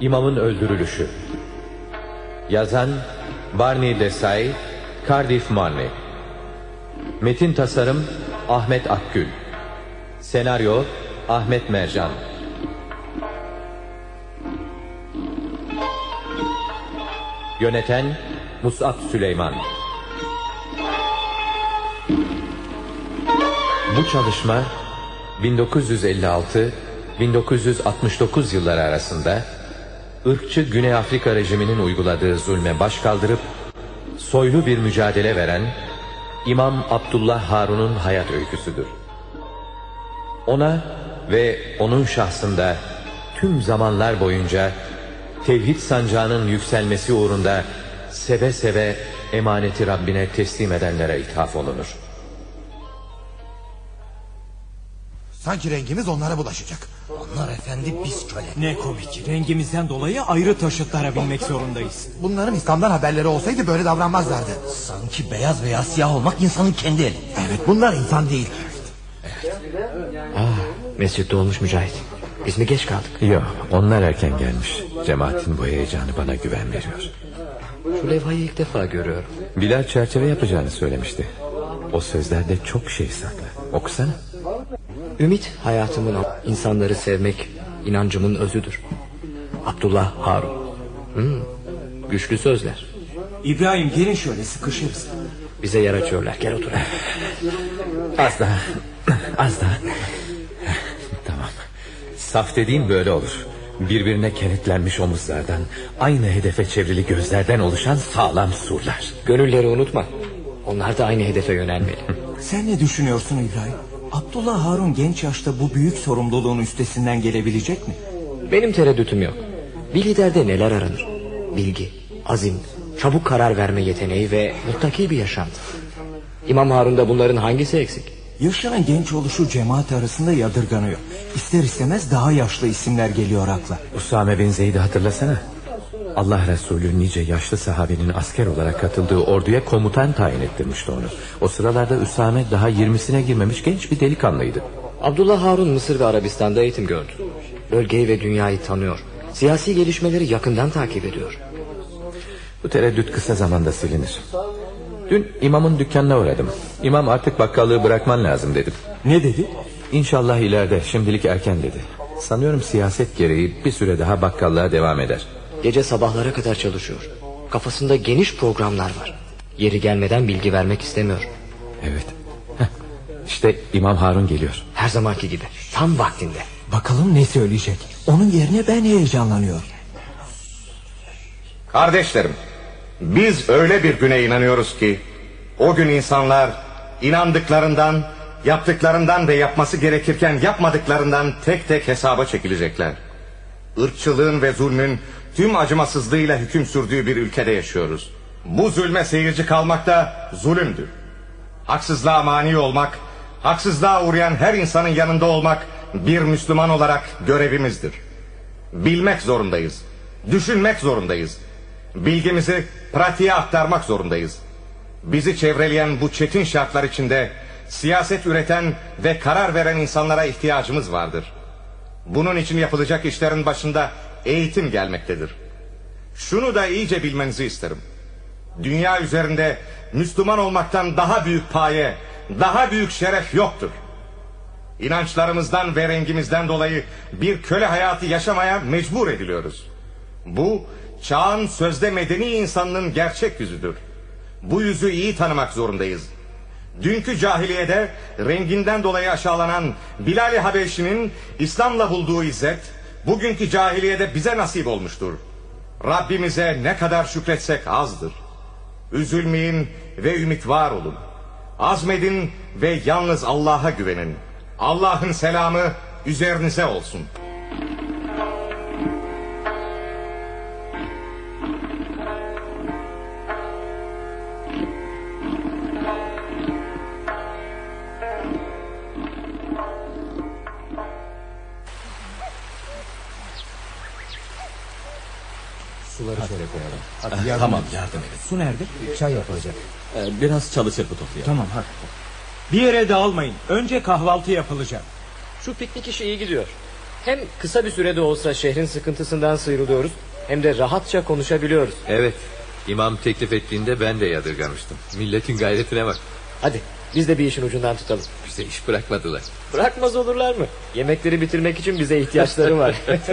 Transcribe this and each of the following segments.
İmamın Öldürülüşü. Yazan Barney Desai Cardiff Marley Metin Tasarım Ahmet Akgül. Senaryo Ahmet Mercan. Yöneten Musab Süleyman. Bu çalışma 1956-1969 yılları arasında ırkçı Güney Afrika rejiminin uyguladığı zulme baş kaldırıp soylu bir mücadele veren İmam Abdullah Harun'un hayat öyküsüdür. Ona ve onun şahsında tüm zamanlar boyunca tevhid sancağının yükselmesi uğrunda seve seve emaneti Rabbine teslim edenlere ithaf olunur. Sanki rengimiz onlara bulaşacak. Onlar efendi biz köle. Ne komik. Rengimizden dolayı ayrı taşıtlara binmek zorundayız. Bunların İslam'dan haberleri olsaydı böyle davranmazlardı. Sanki beyaz veya siyah olmak insanın kendi eli. Evet bunlar insan değil. Mescid dolmuş Mücahit. Biz mi geç kaldık? Yok onlar erken gelmiş. Cemaatin bu heyecanı bana güven veriyor. Şu levhayı ilk defa görüyorum. Bilal çerçeve yapacağını söylemişti. O sözlerde çok şey saklı. Okusana. Ümit hayatımın insanları sevmek inancımın özüdür. Abdullah Harun. Hmm, güçlü sözler. İbrahim gelin şöyle sıkışırız. Bize yer açıyorlar. Gel otur. Az daha. Az daha. tamam. Saf dediğim böyle olur. Birbirine kenetlenmiş omuzlardan, aynı hedefe çevrili gözlerden oluşan sağlam surlar. Gönülleri unutma. Onlar da aynı hedefe yönelmeli. Sen ne düşünüyorsun İbrahim? Abdullah Harun genç yaşta bu büyük sorumluluğun üstesinden gelebilecek mi? Benim tereddütüm yok. Bir liderde neler aranır? Bilgi, azim, çabuk karar verme yeteneği ve muttaki bir yaşantı. İmam Harun'da bunların hangisi eksik? Yaşının genç oluşu cemaat arasında yadırganıyor. İster istemez daha yaşlı isimler geliyor akla. Usame bin Zeyd'i hatırlasana. Allah Resulü nice yaşlı sahabenin asker olarak katıldığı orduya komutan tayin ettirmişti onu. O sıralarda Usame daha yirmisine girmemiş genç bir delikanlıydı. Abdullah Harun Mısır ve Arabistan'da eğitim gördü. Bölgeyi ve dünyayı tanıyor. Siyasi gelişmeleri yakından takip ediyor. Bu tereddüt kısa zamanda silinir. Dün imamın dükkanına uğradım. İmam artık bakkallığı bırakman lazım dedim. Ne dedi? İnşallah ileride şimdilik erken dedi. Sanıyorum siyaset gereği bir süre daha bakkallığa devam eder. Gece sabahlara kadar çalışıyor. Kafasında geniş programlar var. Yeri gelmeden bilgi vermek istemiyor. Evet. Heh. İşte İmam Harun geliyor. Her zamanki gibi. Tam vaktinde. Bakalım ne söyleyecek. Onun yerine ben heyecanlanıyorum. Kardeşlerim, biz öyle bir güne inanıyoruz ki o gün insanlar inandıklarından, yaptıklarından ve yapması gerekirken yapmadıklarından tek tek hesaba çekilecekler. Irkçılığın ve zulmün tüm acımasızlığıyla hüküm sürdüğü bir ülkede yaşıyoruz. Bu zulme seyirci kalmak da zulümdür. Haksızlığa mani olmak, haksızlığa uğrayan her insanın yanında olmak bir Müslüman olarak görevimizdir. Bilmek zorundayız. Düşünmek zorundayız. Bilgimizi pratiğe aktarmak zorundayız. Bizi çevreleyen bu çetin şartlar içinde siyaset üreten ve karar veren insanlara ihtiyacımız vardır. Bunun için yapılacak işlerin başında eğitim gelmektedir. Şunu da iyice bilmenizi isterim. Dünya üzerinde Müslüman olmaktan daha büyük paye, daha büyük şeref yoktur. İnançlarımızdan ve rengimizden dolayı bir köle hayatı yaşamaya mecbur ediliyoruz. Bu çağın sözde medeni insanının gerçek yüzüdür. Bu yüzü iyi tanımak zorundayız. Dünkü cahiliyede renginden dolayı aşağılanan Bilal-i Habeşi'nin İslam'la bulduğu izzet, bugünkü cahiliyede bize nasip olmuştur. Rabbimize ne kadar şükretsek azdır. Üzülmeyin ve ümit var olun. Azmedin ve yalnız Allah'a güvenin. Allah'ın selamı üzerinize olsun. Şöyle koyalım. Tamam yardım edin. Su nerede? Çay yapılacak. Ee, biraz çalı çırpı toplayalım. Tamam hadi. Bir yere dağılmayın. Önce kahvaltı yapılacak. Şu piknik işi iyi gidiyor. Hem kısa bir sürede olsa şehrin sıkıntısından sıyrılıyoruz hem de rahatça konuşabiliyoruz. Evet. İmam teklif ettiğinde ben de yadırgamıştım. Milletin gayretine bak. Hadi biz de bir işin ucundan tutalım. Bize iş bırakmadılar. Bırakmaz olurlar mı? Yemekleri bitirmek için bize ihtiyaçları var.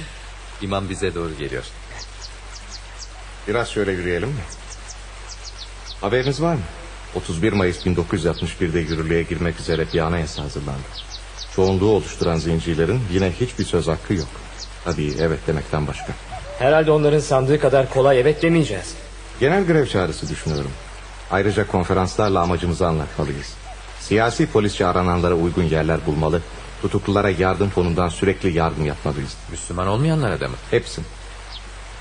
İmam bize doğru geliyor. Biraz şöyle yürüyelim mi? Haberiniz var mı? 31 Mayıs 1961'de yürürlüğe girmek üzere bir anayasa hazırlandı. Çoğunluğu oluşturan zincirlerin yine hiçbir söz hakkı yok. Tabii evet demekten başka. Herhalde onların sandığı kadar kolay evet demeyeceğiz. Genel grev çağrısı düşünüyorum. Ayrıca konferanslarla amacımızı anlatmalıyız. Siyasi polisçi arananlara uygun yerler bulmalı. Tutuklulara yardım fonundan sürekli yardım yapmalıyız. Müslüman olmayanlara da mı? Hepsi.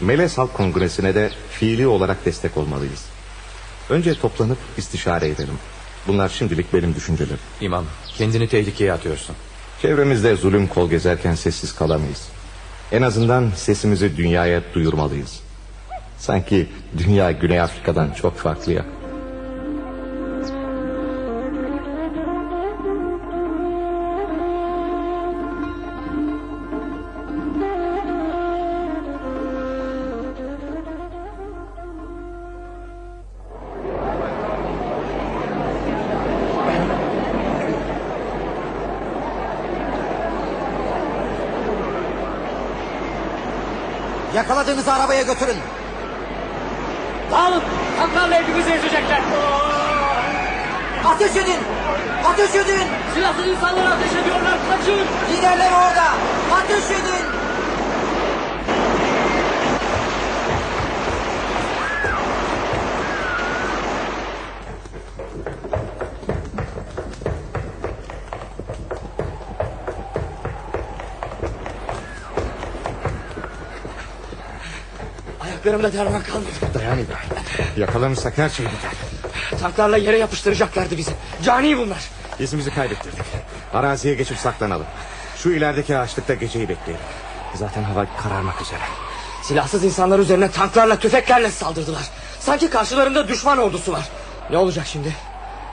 Melez Halk Kongresi'ne de fiili olarak destek olmalıyız. Önce toplanıp istişare edelim. Bunlar şimdilik benim düşüncelerim. İmam kendini tehlikeye atıyorsun. Çevremizde zulüm kol gezerken sessiz kalamayız. En azından sesimizi dünyaya duyurmalıyız. Sanki dünya Güney Afrika'dan çok farklı ya. Yakaladığınızı arabaya götürün. Dağılın! Tanklarla hepimizi ezecekler! Ateş edin. Ateş edin. Silahsız insanlara ateş ediyorlar! Kaçın! Liderler orada. Ateş edin. Ayaklarımda derman kalmadı. Dayan İbrahim. Yakalanırsak her şey biter. Tanklarla yere yapıştıracaklardı bizi. Cani bunlar. İzimizi kaybettirdik. Araziye geçip saklanalım. Şu ilerideki ağaçlıkta geceyi bekleyelim. Zaten hava kararmak üzere. Silahsız insanlar üzerine tanklarla tüfeklerle saldırdılar. Sanki karşılarında düşman ordusu var. Ne olacak şimdi?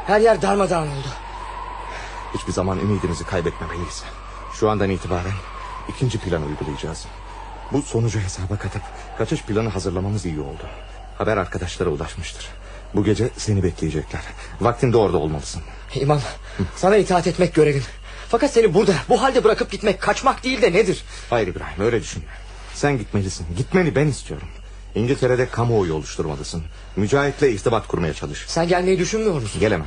Her yer darmadağın oldu. Hiçbir zaman ümidimizi kaybetmemeliyiz. Şu andan itibaren ikinci plan uygulayacağız. Bu sonucu hesaba katıp kaçış planı hazırlamamız iyi oldu. Haber arkadaşlara ulaşmıştır. Bu gece seni bekleyecekler. Vaktinde orada olmalısın. İmam sana itaat etmek görevim. Fakat seni burada bu halde bırakıp gitmek kaçmak değil de nedir? Hayır İbrahim öyle düşünme. Sen gitmelisin. Gitmeni ben istiyorum. İngiltere'de kamuoyu oluşturmalısın. Mücahit'le irtibat kurmaya çalış. Sen gelmeyi düşünmüyor musun? Gelemem.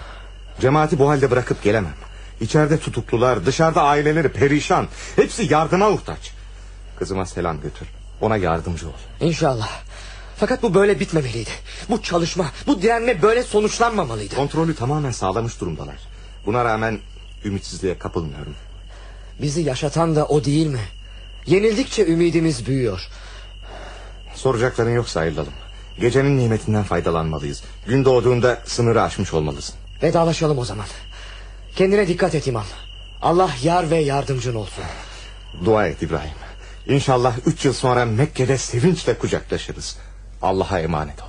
Cemaati bu halde bırakıp gelemem. İçeride tutuklular, dışarıda aileleri perişan. Hepsi yardıma muhtaç. Kızıma selam götür. Ona yardımcı ol. İnşallah. Fakat bu böyle bitmemeliydi. Bu çalışma, bu direnme böyle sonuçlanmamalıydı. Kontrolü tamamen sağlamış durumdalar. Buna rağmen ümitsizliğe kapılmıyorum. Bizi yaşatan da o değil mi? Yenildikçe ümidimiz büyüyor. Soracakların yoksa ayrılalım. Gecenin nimetinden faydalanmalıyız. Gün doğduğunda sınırı aşmış olmalısın. Vedalaşalım o zaman. Kendine dikkat et imam. Allah yar ve yardımcın olsun. Dua et İbrahim. İnşallah üç yıl sonra Mekke'de sevinçle kucaklaşırız. Allah'a emanet ol.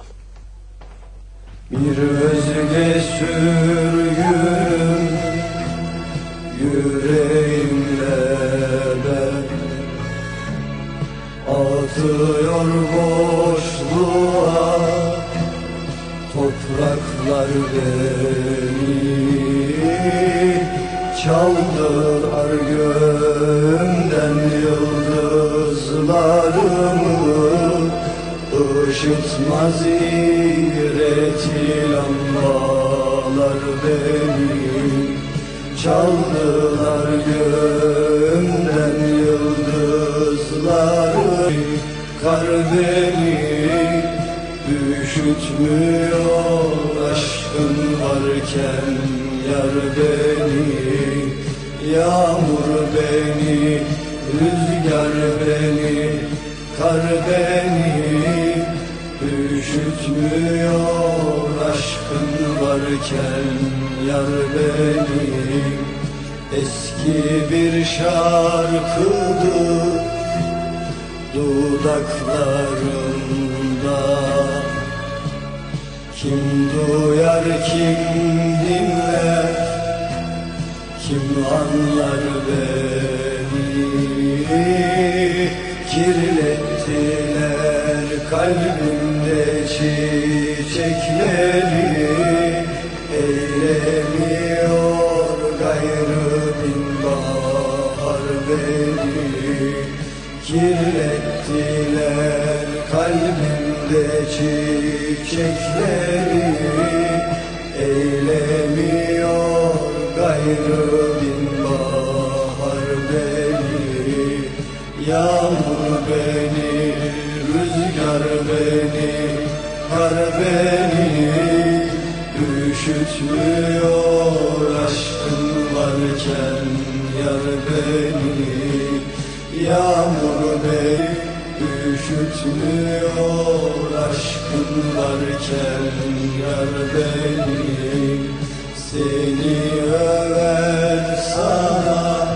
Bir özge sürgün yüreğimle ben Atıyor boşluğa topraklar beni Çaldılar göğümden yıldızlarımı Işıtmaz iğreti lambalar beni Çaldılar göğümden yıldızları Kar beni üşütmüyor aşkın varken Yar beni, yağmur beni, rüzgar beni Kar beni üşütmüyor. Aşkın varken yar beni. Eski bir şarkıdı dudaklarımda. Kim duyar kim dinler kim anlar beni Kirlettiler kalbimde çiçekleri Eylemiyor gayrı bin bahar beni. Kirlettiler kalbimde çiçekleri Eylemiyor gayrı Yağmur beni, rüzgar beni, kar beni. Üşütmüyor aşkın varken yar beni. Yağmur beni üşütmüyor aşkın varken yar beni. Seni över sana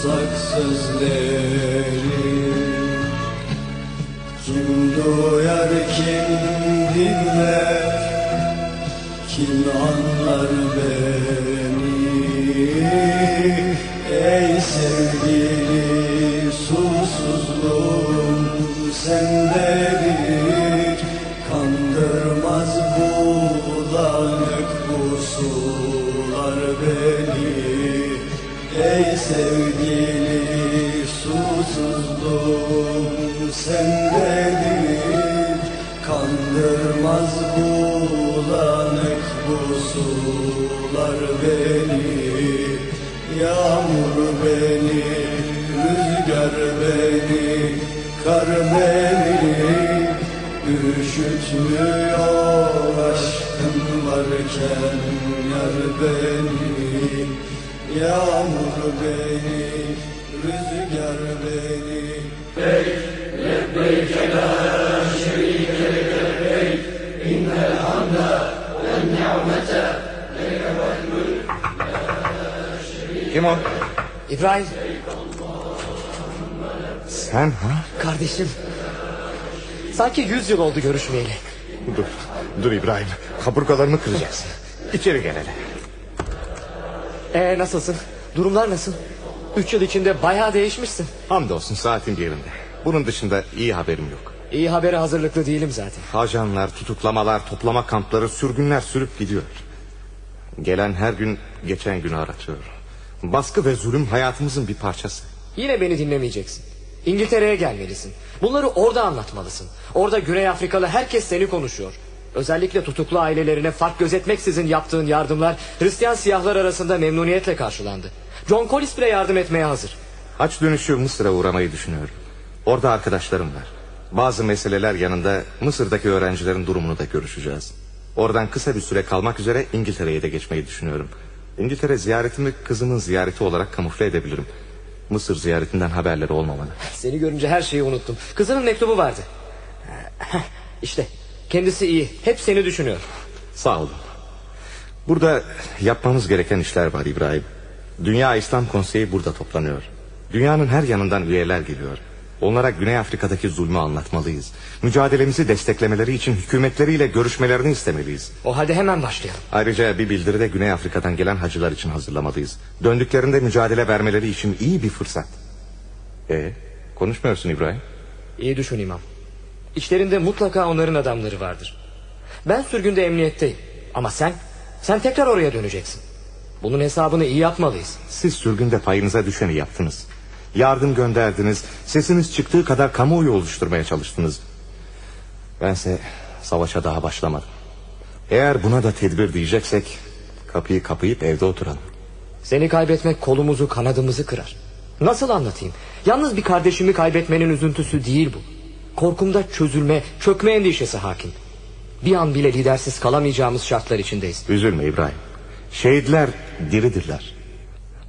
tutsak sözleri Kim duyar kim dinler? Kim anlar beni? Ey sevgili susuzluğum sendedir Kandırmaz varken yar beni Yağmur beni, rüzgar beni Kim o? İbrahim Sen ha? kardeşim. Sanki yüz yıl oldu görüşmeyeli. Dur, dur İbrahim. Kaburgalarını kıracaksın. İçeri gel hele. Ee nasılsın? Durumlar nasıl? Üç yıl içinde bayağı değişmişsin. Hamdolsun saatin yerinde. Bunun dışında iyi haberim yok. İyi habere hazırlıklı değilim zaten. Ajanlar, tutuklamalar, toplama kampları, sürgünler sürüp gidiyor. Gelen her gün geçen günü aratıyor. Baskı ve zulüm hayatımızın bir parçası. Yine beni dinlemeyeceksin. İngiltere'ye gelmelisin. Bunları orada anlatmalısın. Orada Güney Afrikalı herkes seni konuşuyor. Özellikle tutuklu ailelerine fark gözetmeksizin yaptığın yardımlar Hristiyan siyahlar arasında memnuniyetle karşılandı. John Collis bile yardım etmeye hazır. Haç dönüşü Mısır'a uğramayı düşünüyorum. Orada arkadaşlarım var. Bazı meseleler yanında Mısır'daki öğrencilerin durumunu da görüşeceğiz. Oradan kısa bir süre kalmak üzere İngiltere'ye de geçmeyi düşünüyorum. İngiltere ziyaretimi kızımın ziyareti olarak kamufle edebilirim. Mısır ziyaretinden haberleri olmamalı. Seni görünce her şeyi unuttum. Kızının mektubu vardı. İşte kendisi iyi. Hep seni düşünüyor. Sağ olun. Burada yapmamız gereken işler var İbrahim. Dünya İslam Konseyi burada toplanıyor. Dünyanın her yanından üyeler geliyor. Onlara Güney Afrika'daki zulmü anlatmalıyız. Mücadelemizi desteklemeleri için hükümetleriyle görüşmelerini istemeliyiz. O halde hemen başlayalım. Ayrıca bir bildiri de Güney Afrika'dan gelen hacılar için hazırlamalıyız. Döndüklerinde mücadele vermeleri için iyi bir fırsat. E, konuşmuyorsun İbrahim. İyi düşün imam. İçlerinde mutlaka onların adamları vardır. Ben sürgünde emniyetteyim. Ama sen, sen tekrar oraya döneceksin. Bunun hesabını iyi yapmalıyız. Siz sürgünde payınıza düşeni yaptınız. Yardım gönderdiniz. Sesiniz çıktığı kadar kamuoyu oluşturmaya çalıştınız. Bense savaşa daha başlamadım. Eğer buna da tedbir diyeceksek kapıyı kapayıp evde oturalım. Seni kaybetmek kolumuzu kanadımızı kırar. Nasıl anlatayım? Yalnız bir kardeşimi kaybetmenin üzüntüsü değil bu. Korkumda çözülme, çökme endişesi hakim. Bir an bile lidersiz kalamayacağımız şartlar içindeyiz. Üzülme İbrahim. Şehitler diridirler.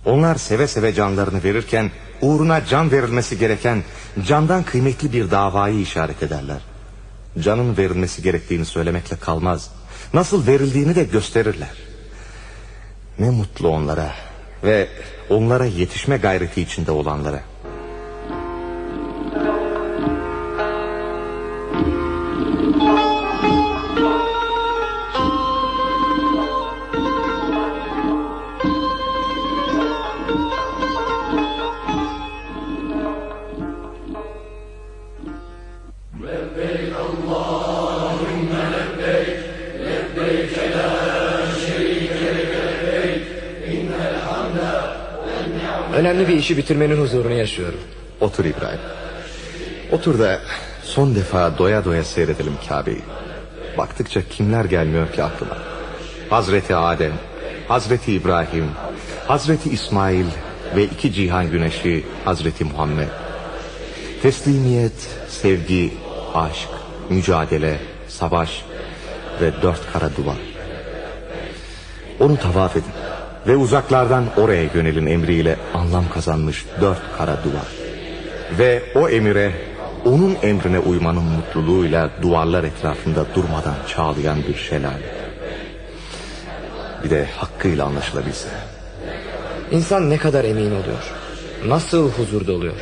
Onlar seve seve canlarını verirken uğruna can verilmesi gereken candan kıymetli bir davayı işaret ederler. Canın verilmesi gerektiğini söylemekle kalmaz. Nasıl verildiğini de gösterirler. Ne mutlu onlara ve onlara yetişme gayreti içinde olanlara. Önemli bir işi bitirmenin huzurunu yaşıyorum. Otur İbrahim. Otur da son defa doya doya seyredelim Kabe'yi. Baktıkça kimler gelmiyor ki aklıma. Hazreti Adem, Hazreti İbrahim, Hazreti İsmail ve iki cihan güneşi Hazreti Muhammed. Teslimiyet, sevgi, aşk, mücadele, savaş, ve dört kara duvar. Onu tavaf edin ve uzaklardan oraya yönelin emriyle anlam kazanmış dört kara duvar. Ve o emire, onun emrine uymanın mutluluğuyla duvarlar etrafında durmadan çağlayan bir şelale. Bir de hakkıyla anlaşılabilse. İnsan ne kadar emin oluyor. Nasıl huzurda oluyor.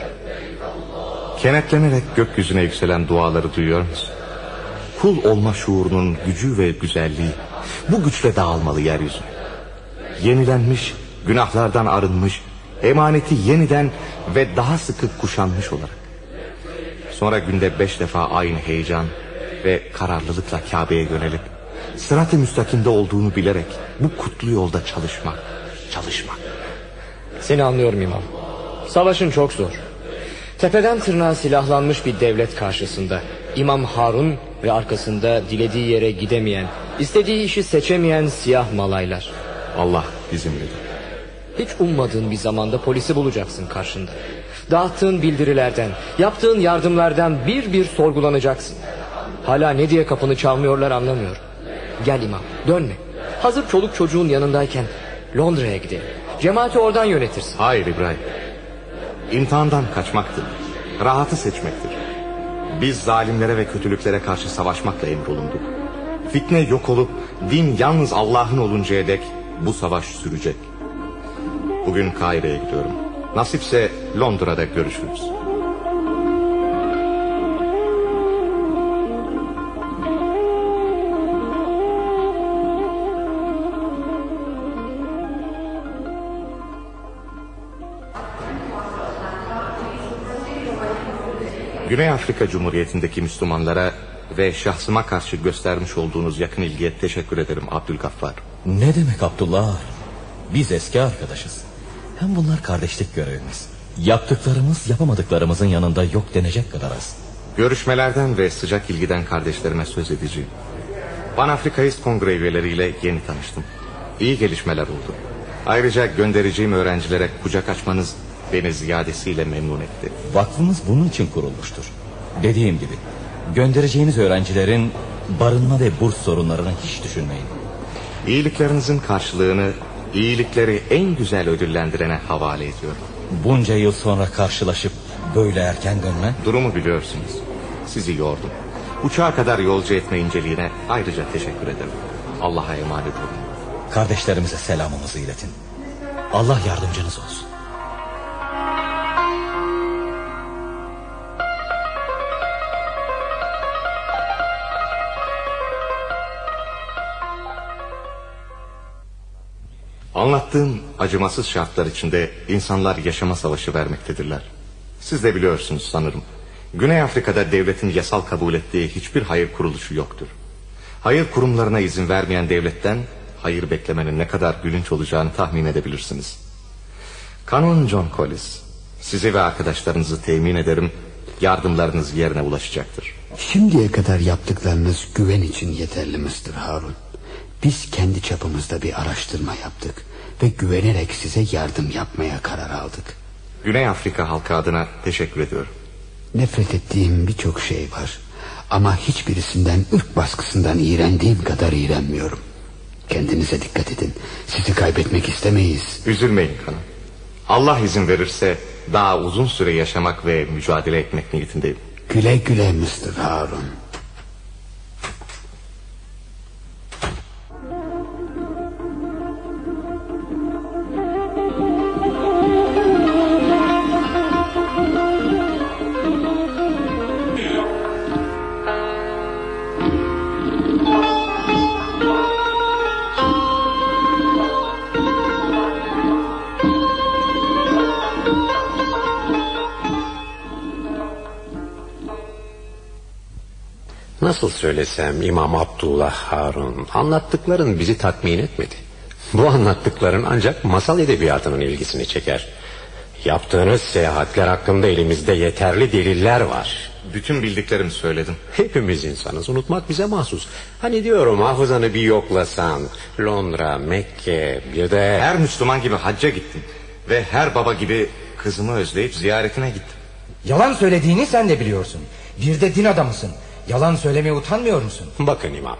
Kenetlenerek gökyüzüne yükselen duaları duyuyor musun? Kul olma şuurunun gücü ve güzelliği bu güçle dağılmalı yeryüzü. Yenilenmiş, günahlardan arınmış, emaneti yeniden ve daha sıkı kuşanmış olarak. Sonra günde beş defa aynı heyecan ve kararlılıkla Kabe'ye yönelip sırat-ı müstakimde olduğunu bilerek bu kutlu yolda çalışmak, çalışmak. Seni anlıyorum imam. Savaşın çok zor. Tepeden tırnağa silahlanmış bir devlet karşısında İmam Harun ve arkasında dilediği yere gidemeyen, istediği işi seçemeyen siyah malaylar. Allah bizimledir. Hiç ummadığın bir zamanda polisi bulacaksın karşında. Dağıttığın bildirilerden, yaptığın yardımlardan bir bir sorgulanacaksın. Hala ne diye kapını çalmıyorlar anlamıyorum. Gel imam, dönme. Hazır çoluk çocuğun yanındayken Londra'ya gidelim. Cemaati oradan yönetirsin. Hayır İbrahim. İmtihandan kaçmaktır. Rahatı seçmektir. Biz zalimlere ve kötülüklere karşı savaşmakla emrolunduk. Fitne yok olup din yalnız Allah'ın oluncaya dek bu savaş sürecek. Bugün Kahire'ye gidiyorum. Nasipse Londra'da görüşürüz. Güney Afrika Cumhuriyeti'ndeki Müslümanlara ve şahsıma karşı göstermiş olduğunuz yakın ilgiye teşekkür ederim Abdülgaffar. Ne demek Abdullah? Biz eski arkadaşız. Hem bunlar kardeşlik görevimiz. Yaptıklarımız yapamadıklarımızın yanında yok denecek kadar az. Görüşmelerden ve sıcak ilgiden kardeşlerime söz edeceğim. Pan Afrikaist Kongre üyeleriyle yeni tanıştım. İyi gelişmeler oldu. Ayrıca göndereceğim öğrencilere kucak açmanız beni ziyadesiyle memnun etti. Vakfımız bunun için kurulmuştur. Dediğim gibi göndereceğiniz öğrencilerin barınma ve burs sorunlarını hiç düşünmeyin. İyiliklerinizin karşılığını iyilikleri en güzel ödüllendirene havale ediyorum. Bunca yıl sonra karşılaşıp böyle erken dönmen Durumu biliyorsunuz. Sizi yordum. Uçağa kadar yolcu etme inceliğine ayrıca teşekkür ederim. Allah'a emanet olun. kardeşlerimize selamımızı iletin. Allah yardımcınız olsun. Anlattığım acımasız şartlar içinde insanlar yaşama savaşı vermektedirler. Siz de biliyorsunuz sanırım. Güney Afrika'da devletin yasal kabul ettiği hiçbir hayır kuruluşu yoktur. Hayır kurumlarına izin vermeyen devletten hayır beklemenin ne kadar gülünç olacağını tahmin edebilirsiniz. Kanon John Collis, sizi ve arkadaşlarınızı temin ederim, yardımlarınız yerine ulaşacaktır. Şimdiye kadar yaptıklarınız güven için yeterli Mr. Harun. Biz kendi çapımızda bir araştırma yaptık ve güvenerek size yardım yapmaya karar aldık. Güney Afrika halkı adına teşekkür ediyorum. Nefret ettiğim birçok şey var. Ama hiçbirisinden ırk baskısından iğrendiğim kadar iğrenmiyorum. Kendinize dikkat edin. Sizi kaybetmek istemeyiz. Üzülmeyin kanım. Allah izin verirse daha uzun süre yaşamak ve mücadele etmek niyetindeyim. Güle güle Mr. Harun. Nasıl söylesem İmam Abdullah Harun anlattıkların bizi tatmin etmedi. Bu anlattıkların ancak masal edebiyatının ilgisini çeker. Yaptığınız seyahatler hakkında elimizde yeterli deliller var. Bütün bildiklerimi söyledim. Hepimiz insanız. Unutmak bize mahsus. Hani diyorum hafızanı bir yoklasan. Londra, Mekke, bir de... Her Müslüman gibi hacca gittim. Ve her baba gibi kızımı özleyip ziyaretine gittim. Yalan söylediğini sen de biliyorsun. Bir de din adamısın. Yalan söylemeye utanmıyor musun? Bakın imam.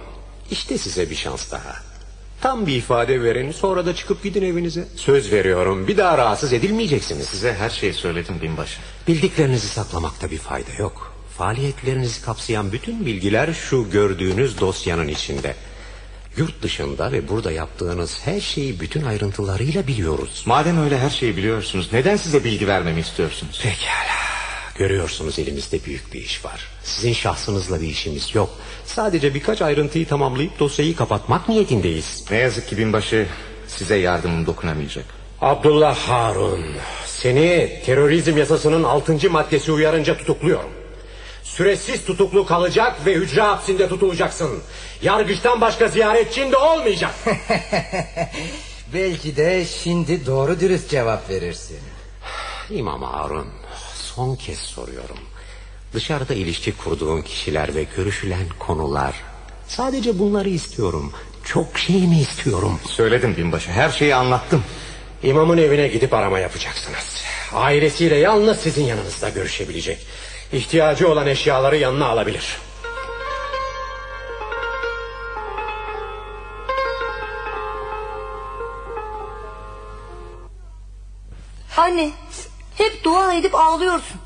İşte size bir şans daha. Tam bir ifade verin sonra da çıkıp gidin evinize. Söz veriyorum bir daha rahatsız edilmeyeceksiniz. Size her şeyi söyledim binbaşı. Bildiklerinizi saklamakta bir fayda yok. Faaliyetlerinizi kapsayan bütün bilgiler şu gördüğünüz dosyanın içinde. Yurt dışında ve burada yaptığınız her şeyi bütün ayrıntılarıyla biliyoruz. Madem öyle her şeyi biliyorsunuz neden size bilgi vermemi istiyorsunuz? Pekala. Görüyorsunuz elimizde büyük bir iş var. Sizin şahsınızla bir işimiz yok. Sadece birkaç ayrıntıyı tamamlayıp dosyayı kapatmak niyetindeyiz. Ne yazık ki binbaşı size yardımım dokunamayacak. Abdullah Harun, seni terörizm yasasının 6. maddesi uyarınca tutukluyorum. Süresiz tutuklu kalacak ve hücre hapsinde tutulacaksın. Yargıçtan başka ziyaretçin de olmayacak. Belki de şimdi doğru dürüst cevap verirsin. İmam Harun, son kez soruyorum. Dışarıda ilişki kurduğun kişiler ve görüşülen konular. Sadece bunları istiyorum. Çok şey mi istiyorum? Söyledim binbaşı her şeyi anlattım. İmamın evine gidip arama yapacaksınız. Ailesiyle yalnız sizin yanınızda görüşebilecek. İhtiyacı olan eşyaları yanına alabilir. Anne hep dua edip ağlıyorsun.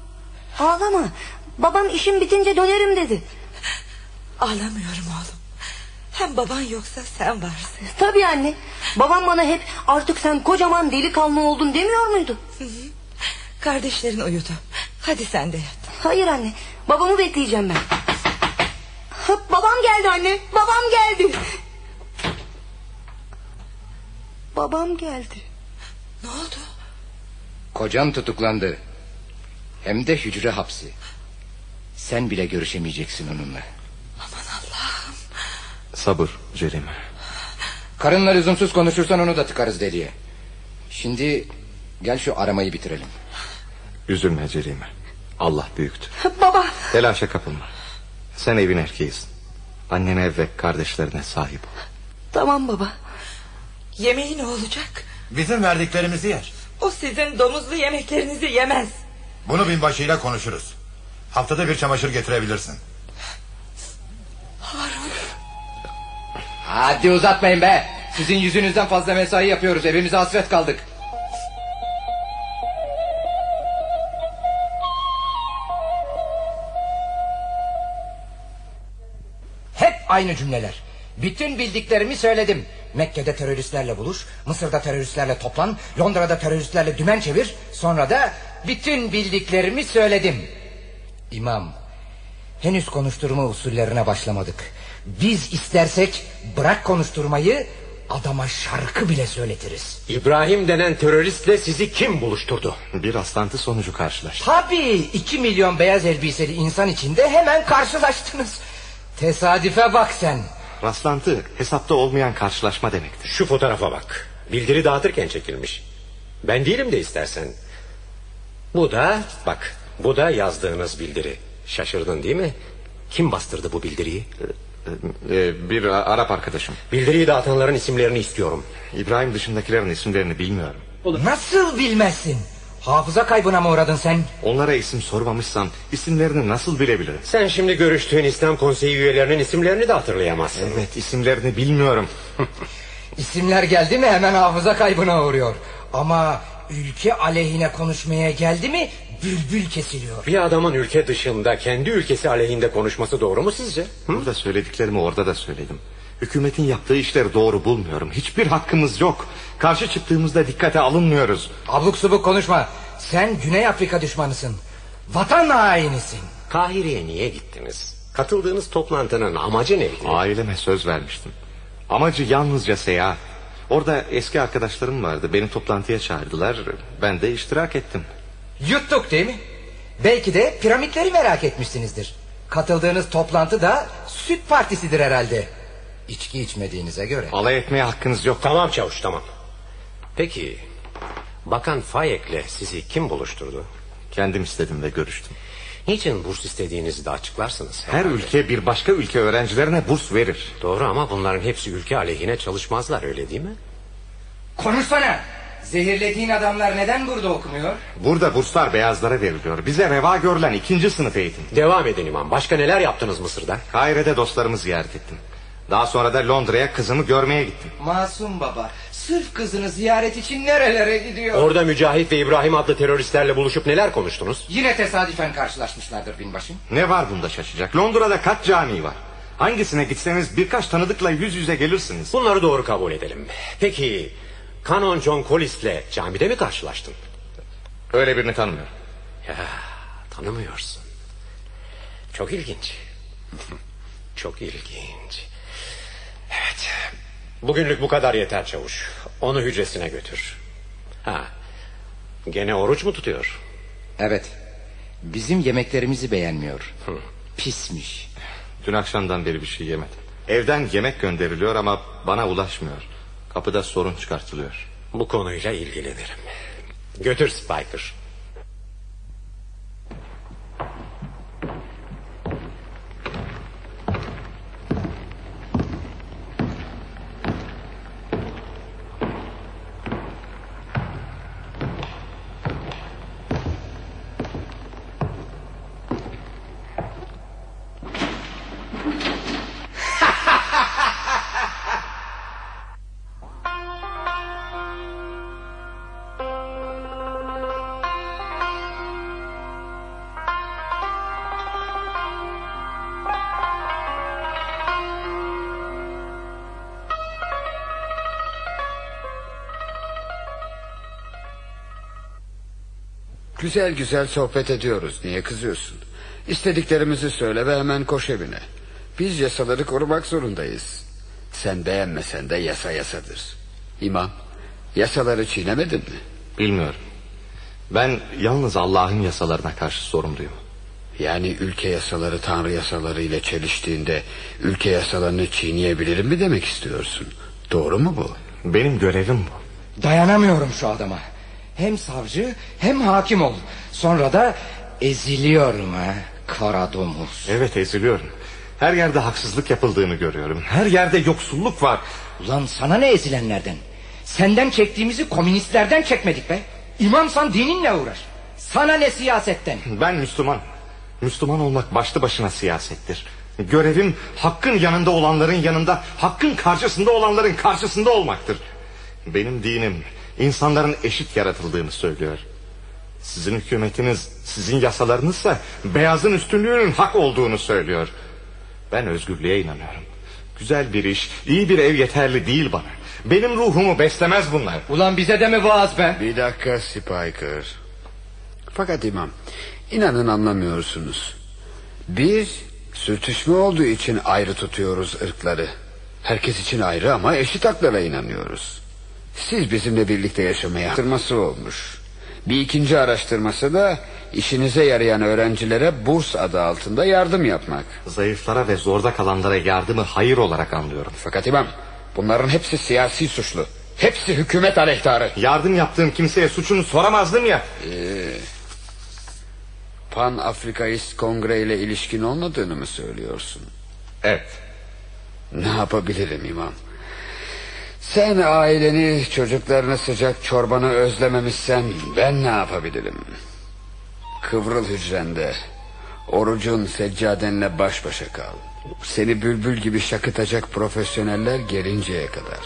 Ağlama. Babam işim bitince dönerim dedi. Ağlamıyorum oğlum. Hem baban yoksa sen varsın. Tabii anne. Babam bana hep artık sen kocaman delikanlı oldun demiyor muydu? Kardeşlerin uyudu. Hadi sen de yat. Hayır anne. Babamı bekleyeceğim ben. Babam geldi anne. Babam geldi. Babam geldi. Ne oldu? Kocam tutuklandı. Hem de hücre hapsi. Sen bile görüşemeyeceksin onunla. Aman Allah'ım. Sabır Cerime. Karınla lüzumsuz konuşursan onu da tıkarız deliye. Şimdi gel şu aramayı bitirelim. Üzülme Cerime. Allah büyüktür. Baba. Telaşa kapılma. Sen evin erkeğisin. Annene ve kardeşlerine sahip ol. Tamam baba. Yemeği ne olacak? Bizim verdiklerimizi yer. O sizin domuzlu yemeklerinizi yemez. Bunu binbaşıyla konuşuruz. Haftada bir çamaşır getirebilirsin. Harun. Hadi uzatmayın be. Sizin yüzünüzden fazla mesai yapıyoruz. Evimize hasret kaldık. Hep aynı cümleler. Bütün bildiklerimi söyledim. Mekke'de teröristlerle buluş, Mısır'da teröristlerle toplan, Londra'da teröristlerle dümen çevir, sonra da bütün bildiklerimi söyledim. İmam, henüz konuşturma usullerine başlamadık. Biz istersek bırak konuşturmayı, adama şarkı bile söyletiriz. İbrahim denen teröristle sizi kim buluşturdu? Bir rastlantı sonucu karşılaştık. Tabii iki milyon beyaz elbiseli insan içinde hemen karşılaştınız. Tesadüfe bak sen. Rastlantı hesapta olmayan karşılaşma demektir. Şu fotoğrafa bak. Bildiri dağıtırken çekilmiş. Ben değilim de istersen. Bu da bak bu da yazdığınız bildiri. Şaşırdın değil mi? Kim bastırdı bu bildiriyi? Ee, bir Arap arkadaşım. Bildiriyi dağıtanların isimlerini istiyorum. İbrahim dışındakilerin isimlerini bilmiyorum. Nasıl bilmezsin? Hafıza kaybına mı uğradın sen? Onlara isim sormamışsam isimlerini nasıl bilebilirim? Sen şimdi görüştüğün İslam Konseyi üyelerinin isimlerini de hatırlayamazsın. Evet isimlerini bilmiyorum. İsimler geldi mi hemen hafıza kaybına uğruyor. Ama ülke aleyhine konuşmaya geldi mi bülbül kesiliyor. Bir adamın ülke dışında kendi ülkesi aleyhinde konuşması doğru mu sizce? Burada söylediklerimi orada da söyledim. Hükümetin yaptığı işleri doğru bulmuyorum. Hiçbir hakkımız yok. Karşı çıktığımızda dikkate alınmıyoruz. Abuk subuk konuşma. Sen Güney Afrika düşmanısın. Vatan hainisin. Kahire'ye niye gittiniz? Katıldığınız toplantının amacı neydi? Aileme söz vermiştim. Amacı yalnızca seyahat. Orada eski arkadaşlarım vardı. Beni toplantıya çağırdılar. Ben de iştirak ettim. Yuttuk değil mi? Belki de piramitleri merak etmişsinizdir. Katıldığınız toplantı da süt partisidir herhalde. İçki içmediğinize göre. Alay etmeye hakkınız yok. Tamam çavuş tamam. Peki Bakan Fayek'le sizi kim buluşturdu? Kendim istedim ve görüştüm. Niçin burs istediğinizi de açıklarsınız. Her ülke bir başka ülke öğrencilerine burs verir. Doğru ama bunların hepsi ülke aleyhine çalışmazlar öyle değil mi? Konuşsana. Zehirlediğin adamlar neden burada okumuyor? Burada burslar beyazlara veriliyor. Bize reva görülen ikinci sınıf eğitim. Devam edin imam. Başka neler yaptınız Mısır'da? Kahire'de dostlarımı ziyaret ettim. Daha sonra da Londra'ya kızımı görmeye gittim. Masum baba. Sırf kızını ziyaret için nerelere gidiyor? Orada Mücahit ve İbrahim adlı teröristlerle buluşup neler konuştunuz? Yine tesadüfen karşılaşmışlardır binbaşım. Ne var bunda şaşacak? Londra'da kaç cami var? Hangisine gitseniz birkaç tanıdıkla yüz yüze gelirsiniz. Bunları doğru kabul edelim. Peki Kanon John Collis'le camide mi karşılaştın? Öyle birini tanımıyorum. Ya, tanımıyorsun. Çok ilginç. Çok ilginç. Evet. Bugünlük bu kadar yeter çavuş. Onu hücresine götür. Ha. Gene oruç mu tutuyor? Evet. Bizim yemeklerimizi beğenmiyor. Pismiş. Dün akşamdan beri bir şey yemedim. Evden yemek gönderiliyor ama bana ulaşmıyor. Kapıda sorun çıkartılıyor. Bu konuyla ilgilenirim. Götür Spiker. Güzel güzel sohbet ediyoruz. Niye kızıyorsun? İstediklerimizi söyle ve hemen koş evine. Biz yasaları korumak zorundayız. Sen beğenmesen de yasa yasadır. İmam, yasaları çiğnemedin mi? Bilmiyorum. Ben yalnız Allah'ın yasalarına karşı sorumluyum. Yani ülke yasaları Tanrı yasaları ile çeliştiğinde ülke yasalarını çiğneyebilirim mi demek istiyorsun? Doğru mu bu? Benim görevim bu. Dayanamıyorum şu adama. Hem savcı hem hakim ol. Sonra da eziliyorum ha. Kara domuz. Evet eziliyorum. Her yerde haksızlık yapıldığını görüyorum. Her yerde yoksulluk var. Ulan sana ne ezilenlerden? Senden çektiğimizi komünistlerden çekmedik be. İmamsan dininle uğraş. Sana ne siyasetten? Ben Müslüman. Müslüman olmak başlı başına siyasettir. Görevim hakkın yanında olanların yanında, hakkın karşısında olanların karşısında olmaktır. Benim dinim insanların eşit yaratıldığını söylüyor. Sizin hükümetiniz, sizin yasalarınızsa beyazın üstünlüğünün hak olduğunu söylüyor. Ben özgürlüğe inanıyorum. Güzel bir iş, iyi bir ev yeterli değil bana. Benim ruhumu beslemez bunlar. Ulan bize de mi vaaz be? Bir dakika Spiker. Fakat imam, inanın anlamıyorsunuz. Biz sürtüşme olduğu için ayrı tutuyoruz ırkları. Herkes için ayrı ama eşit haklara inanıyoruz. Siz bizimle birlikte yaşamaya araştırması olmuş. Bir ikinci araştırması da işinize yarayan öğrencilere burs adı altında yardım yapmak. Zayıflara ve zorda kalanlara yardımı hayır olarak anlıyorum. Fakat imam bunların hepsi siyasi suçlu. Hepsi hükümet aleyhtarı. Yardım yaptığım kimseye suçunu soramazdım ya. Ee, Pan Afrikaist Kongre ile ilişkin olmadığını mı söylüyorsun? Evet. Ne yapabilirim imam? Sen aileni, çocuklarını sıcak çorbanı özlememişsen ben ne yapabilirim? Kıvrıl hücrende. Orucun seccadenle baş başa kal. Seni bülbül gibi şakıtacak profesyoneller gelinceye kadar.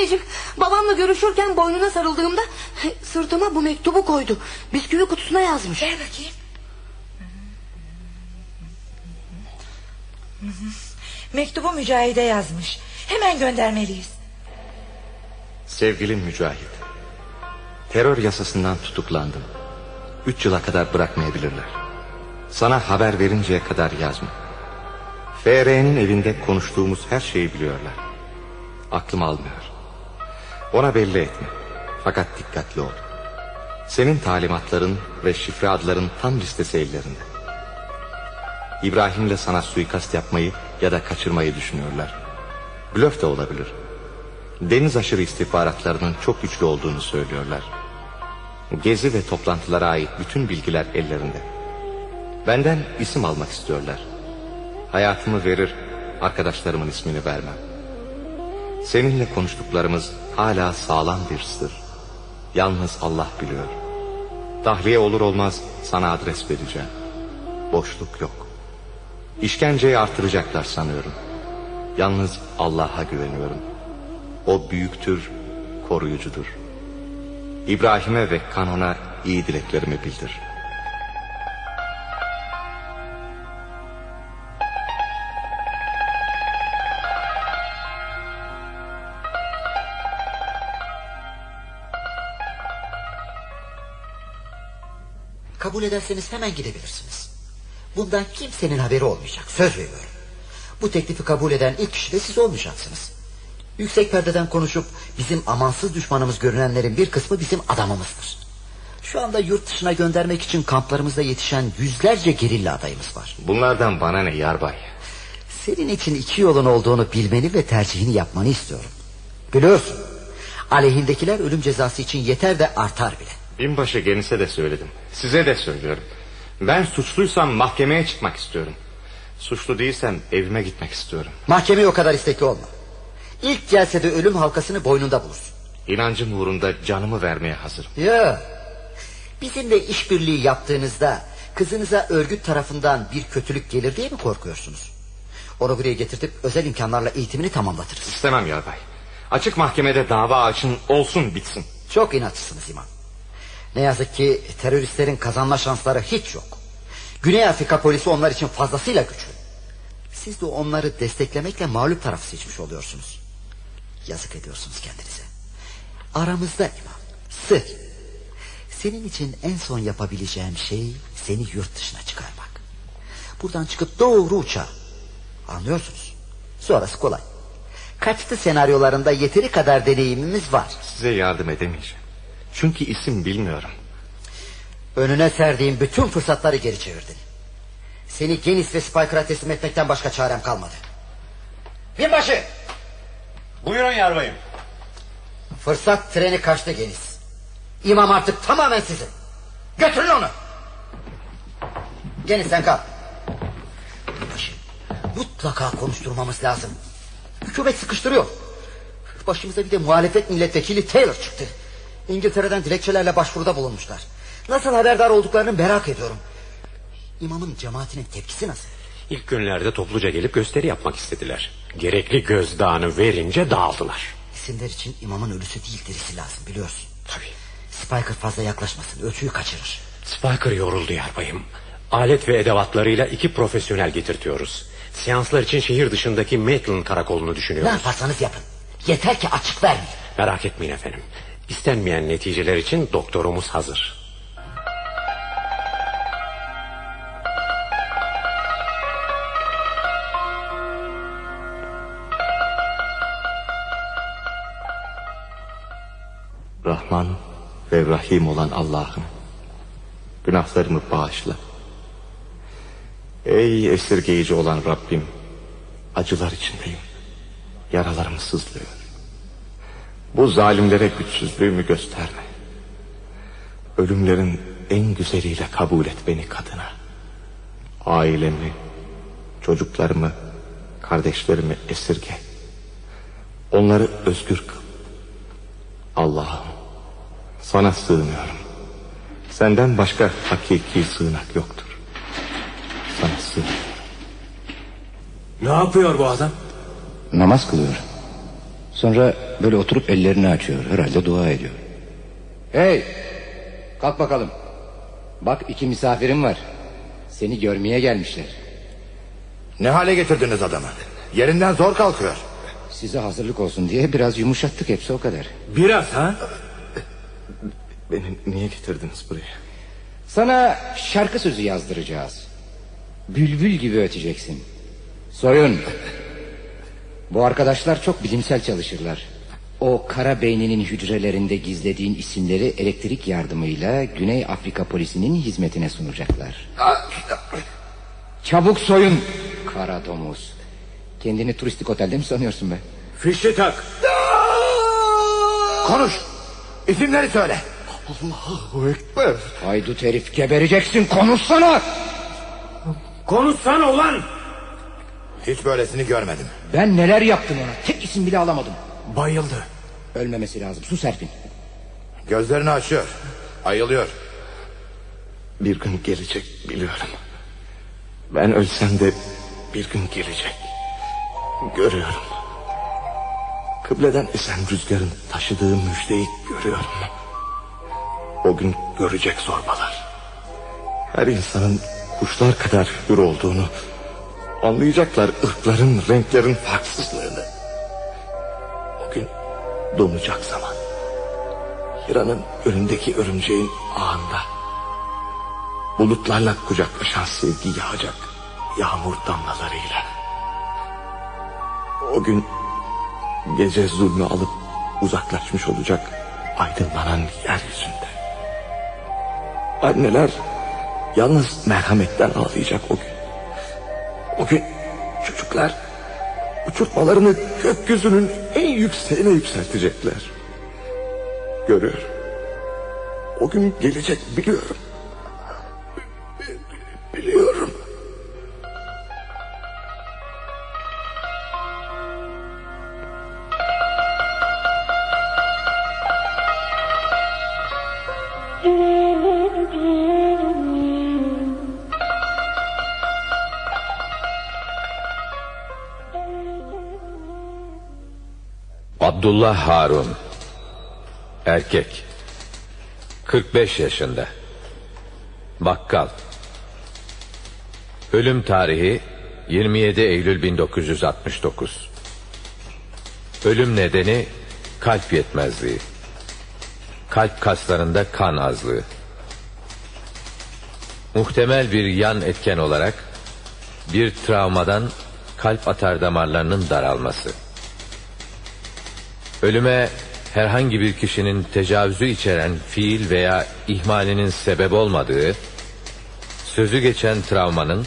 Anneciğim, babamla görüşürken boynuna sarıldığımda sırtıma bu mektubu koydu. Bisküvi kutusuna yazmış. Ver bakayım. Mektubu Mücahide yazmış. Hemen göndermeliyiz. Sevgili Mücahit. Terör yasasından tutuklandım. Üç yıla kadar bırakmayabilirler. Sana haber verinceye kadar yazma. FR'nin evinde konuştuğumuz her şeyi biliyorlar. Aklım almıyor. Ona belli etme. Fakat dikkatli ol. Senin talimatların ve şifre adların tam listesi ellerinde. İbrahim'le sana suikast yapmayı ya da kaçırmayı düşünüyorlar. Blöf de olabilir. Deniz aşırı istihbaratlarının çok güçlü olduğunu söylüyorlar. Gezi ve toplantılara ait bütün bilgiler ellerinde. Benden isim almak istiyorlar. Hayatımı verir, arkadaşlarımın ismini vermem. Seninle konuştuklarımız hala sağlam bir sır. Yalnız Allah biliyor. Tahliye olur olmaz sana adres vereceğim. Boşluk yok. İşkenceyi artıracaklar sanıyorum. Yalnız Allah'a güveniyorum. O büyüktür, koruyucudur. İbrahim'e ve Kanan'a iyi dileklerimi bildir. Kabul ederseniz hemen gidebilirsiniz. Bundan kimsenin haberi olmayacak. Söz veriyorum. Bu teklifi kabul eden ilk kişi de siz olmayacaksınız. Yüksek perdeden konuşup bizim amansız düşmanımız görünenlerin bir kısmı bizim adamımızdır. Şu anda yurt dışına göndermek için kamplarımızda yetişen yüzlerce gerilla adayımız var. Bunlardan bana ne yarbay? Senin için iki yolun olduğunu bilmeni ve tercihini yapmanı istiyorum. Biliyorsun. Aleyhindekiler ölüm cezası için yeter de artar bile. Binbaşı Genis'e de söyledim. Size de söylüyorum. Ben suçluysam mahkemeye çıkmak istiyorum. Suçlu değilsem evime gitmek istiyorum. Mahkemeye o kadar istekli olma. İlk celsede ölüm halkasını boynunda bulursun. İnancım uğrunda canımı vermeye hazırım. Ya bizimle işbirliği yaptığınızda kızınıza örgüt tarafından bir kötülük gelir diye mi korkuyorsunuz? Onu buraya getirtip özel imkanlarla eğitimini tamamlatırız. İstemem yarbay. Açık mahkemede dava açın olsun bitsin. Çok inatçısınız imam. Ne yazık ki teröristlerin kazanma şansları hiç yok. Güney Afrika polisi onlar için fazlasıyla güçlü. Siz de onları desteklemekle mağlup tarafı seçmiş oluyorsunuz. Yazık ediyorsunuz kendinize. Aramızda imam. Sır. Senin için en son yapabileceğim şey seni yurt dışına çıkarmak. Buradan çıkıp doğru uçağa. Anlıyorsunuz. Sonrası kolay. Kaçtı senaryolarında yeteri kadar deneyimimiz var. Size yardım edemeyeceğim. Çünkü isim bilmiyorum. Önüne serdiğim bütün fırsatları geri çevirdin. Seni Genis ve Spiker'a teslim etmekten başka çarem kalmadı. Binbaşı! Buyurun yarbayım. Fırsat treni kaçtı Genis. İmam artık tamamen sizin. Götürün onu. Genis sen kal. Binbaşı, mutlaka konuşturmamız lazım. Hükümet sıkıştırıyor. Başımıza bir de muhalefet milletvekili Taylor çıktı. İngiltere'den dilekçelerle başvuruda bulunmuşlar. Nasıl haberdar olduklarını merak ediyorum. İmamın cemaatinin tepkisi nasıl? İlk günlerde topluca gelip gösteri yapmak istediler. Gerekli gözdağını verince dağıldılar. İsimler için imamın ölüsü değil dirisi lazım biliyorsun. Tabii. Spiker fazla yaklaşmasın ölçüyü kaçırır. Spiker yoruldu yarbayım. Alet ve edevatlarıyla iki profesyonel getirtiyoruz. Seanslar için şehir dışındaki Maitland karakolunu Ne düşünüyoruz. yaparsanız yapın. Yeter ki açık vermeyin. Merak etmeyin efendim. İstenmeyen neticeler için doktorumuz hazır. Rahman ve Rahim olan Allah'ım. Günahlarımı bağışla. Ey esirgeyici olan Rabbim. Acılar içindeyim. Yaralarım sızlıyor. Bu zalimlere güçsüzlüğümü gösterme. Ölümlerin en güzeliyle kabul et beni kadına. Ailemi, çocuklarımı, kardeşlerimi esirge. Onları özgür kıl. Allah'ım sana sığınıyorum. Senden başka hakiki sığınak yoktur. Sana sığınıyorum. Ne yapıyor bu adam? Namaz kılıyor. Sonra böyle oturup ellerini açıyor. Herhalde dua ediyor. Hey! Kalk bakalım. Bak iki misafirim var. Seni görmeye gelmişler. Ne hale getirdiniz adamı? Yerinden zor kalkıyor. Size hazırlık olsun diye biraz yumuşattık hepsi o kadar. Biraz ha? Beni niye getirdiniz buraya? Sana şarkı sözü yazdıracağız. Bülbül gibi öteceksin. Soyun. Bu arkadaşlar çok bilimsel çalışırlar. O kara beyninin hücrelerinde gizlediğin isimleri elektrik yardımıyla Güney Afrika polisinin hizmetine sunacaklar. Çabuk soyun. Kara domuz. Kendini turistik otelde mi sanıyorsun be? Fişi tak. Konuş. İsimleri söyle. Allahu Ekber. Haydut herif gebereceksin konuşsana. Konuşsana ulan. Hiç böylesini görmedim. Ben neler yaptım ona tek isim bile alamadım. Bayıldı. Ölmemesi lazım sus Serpin. Gözlerini açıyor. Ayılıyor. Bir gün gelecek biliyorum. Ben ölsem de bir gün gelecek. Görüyorum. Kıbleden esen rüzgarın taşıdığı müjdeyi görüyorum. O gün görecek zorbalar. Her insanın kuşlar kadar hür olduğunu... ...anlayacaklar ırkların, renklerin farksızlığını. O gün donacak zaman. Hira'nın önündeki örümceğin ağında... ...bulutlarla kucaklaşan sevgi yağacak... ...yağmur damlalarıyla. O gün gece zulmü alıp uzaklaşmış olacak aydınlanan yeryüzünde. Anneler yalnız merhametten ağlayacak o gün. O gün çocuklar uçurtmalarını gökyüzünün en yükseğine yükseltecekler. Görüyorum. O gün gelecek biliyorum. Abdullah Harun. Erkek. 45 yaşında. Bakkal. Ölüm tarihi 27 Eylül 1969 Ölüm nedeni kalp yetmezliği. Kalp kaslarında kan azlığı. Muhtemel bir yan etken olarak bir travmadan kalp atar damarlarının daralması Ölüme herhangi bir kişinin tecavüzü içeren fiil veya ihmalinin sebep olmadığı, sözü geçen travmanın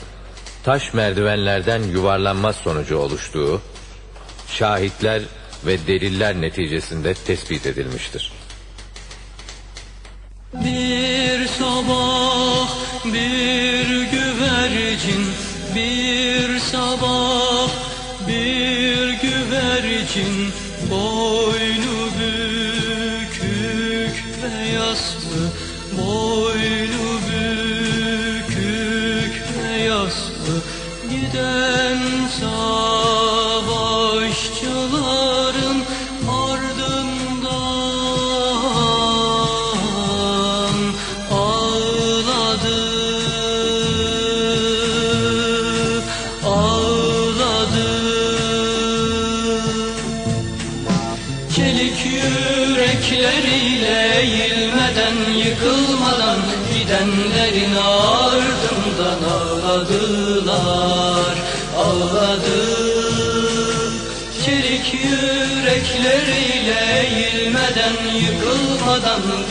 taş merdivenlerden yuvarlanma sonucu oluştuğu, şahitler ve deliller neticesinde tespit edilmiştir. Bir sabah bir güvercin bir sabah bir güvercin foi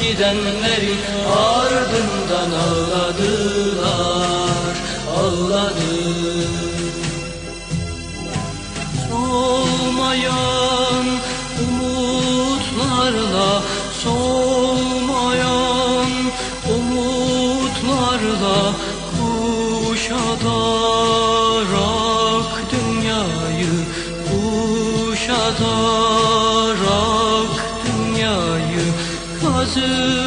gidenlerin ardından ağladılar ağladı Solmayan umutlarla Solmayan soon.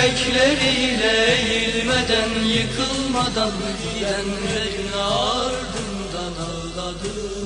Yürekleriyle eğilmeden yıkılmadan Gidenlerin ardından Ağladılar